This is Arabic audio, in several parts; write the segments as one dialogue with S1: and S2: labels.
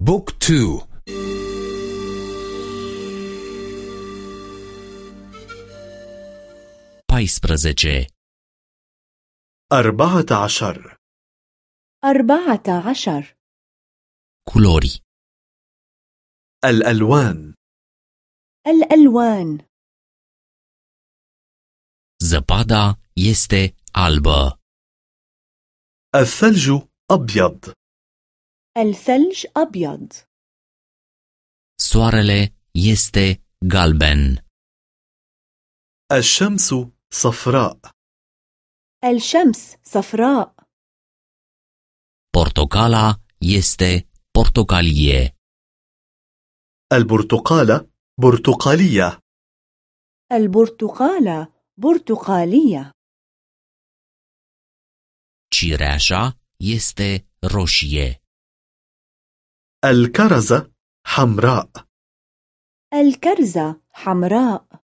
S1: بوك تو.
S2: paisprezece,
S3: أربعة عشر.
S4: أربعة عشر.
S2: culori,
S3: الألوان.
S4: الألوان.
S2: zăpada este albă,
S3: الثلج أبيض.
S4: الثلج أبيض.
S2: Soarele este galben,
S3: الشمس صفراء.
S4: الشمس صفراء.
S2: Portocala este portocalie,
S3: البرتقالة برتقالية.
S4: البرتقالة برتقالية.
S2: Cireașa este roșie,
S3: الكرزة حمراء.
S4: الكرزة حمراء.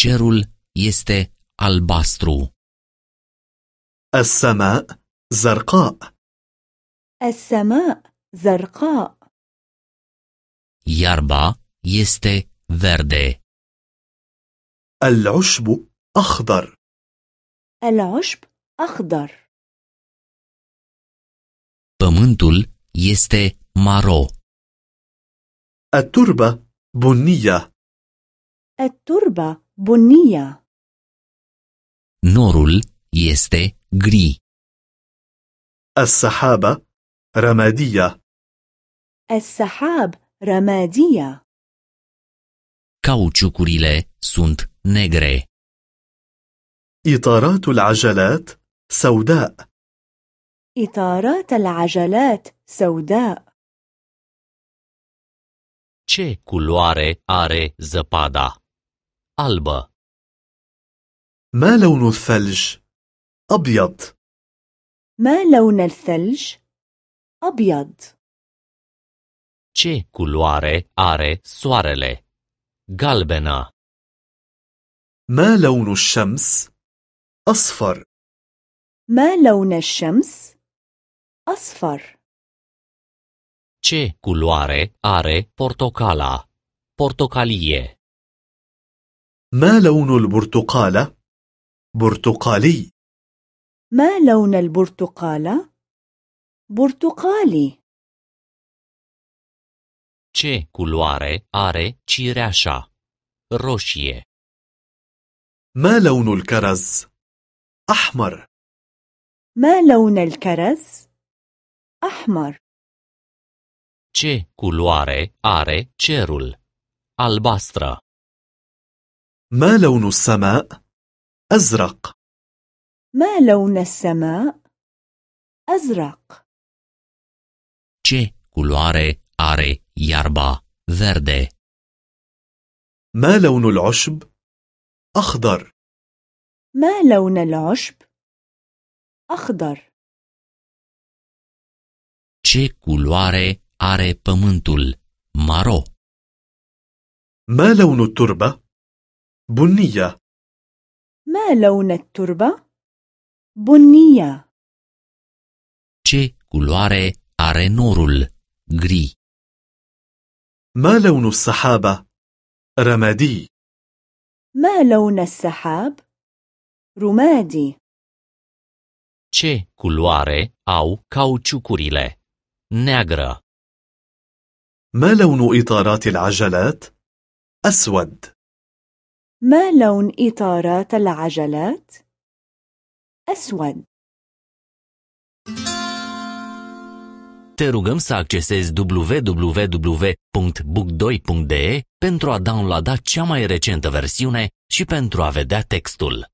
S2: Cerul este albastru,
S3: السماء زرقاء.
S4: السماء زرقاء.
S2: Iarba este verde,
S3: العشب أخضر.
S4: العشب أخضر.
S2: Pământul este maro,
S3: التربة بنية
S4: التربة بنية
S2: norul este gri,
S3: السحابة رمادية
S4: السحاب رمادية
S2: cauciucurile sunt negre,
S3: إطارات العجلات سوداء
S4: إطارات العجلات سوداء
S2: Ce culoare are zăpada? Albă.
S3: ما لون الثلج؟ أبيض
S4: ما لون الثلج؟ أبيض
S2: Ce culoare are soarele? Galbenă.
S3: ما لون الشمس؟ أصفر
S4: ما لون الشمس؟ أصفر
S2: Ce culoare are portocala? Portocalie.
S3: ما لون البرتقالة؟ برتقالي
S4: ما لون البرتقالة؟ برتقالي
S2: Ce culoare are cireașa? Roșie.
S3: ما لون الكرز؟ أحمر
S4: ما لون الكرز؟ أحمر
S2: Ce culoare are cerul? Albastră.
S3: ما لون السماء؟ أزرق
S4: ما لون السماء؟ أزرق
S2: Ce culoare are iarba? Verde.
S3: ما لون العشب؟ أخضر
S4: ما لون العشب؟ أخضر
S2: Ce culoare are pământul? Maro.
S3: ما لون التربة؟ بنية
S4: ما لون التربة؟ بنية
S2: Ce culoare are norul? Gri.
S3: ما لون السحابة؟ رمادي
S4: ما لون السحاب؟ رمادي
S2: Ce culoare au cauciucurile? Neagră.
S3: ما لون إطارات العجلات؟ أسود
S4: ما لون إطارات العجلات؟ أسود
S2: Te rugăm să accesezi www.book2.de pentru a downloada cea mai recentă versiune și pentru a vedea textul.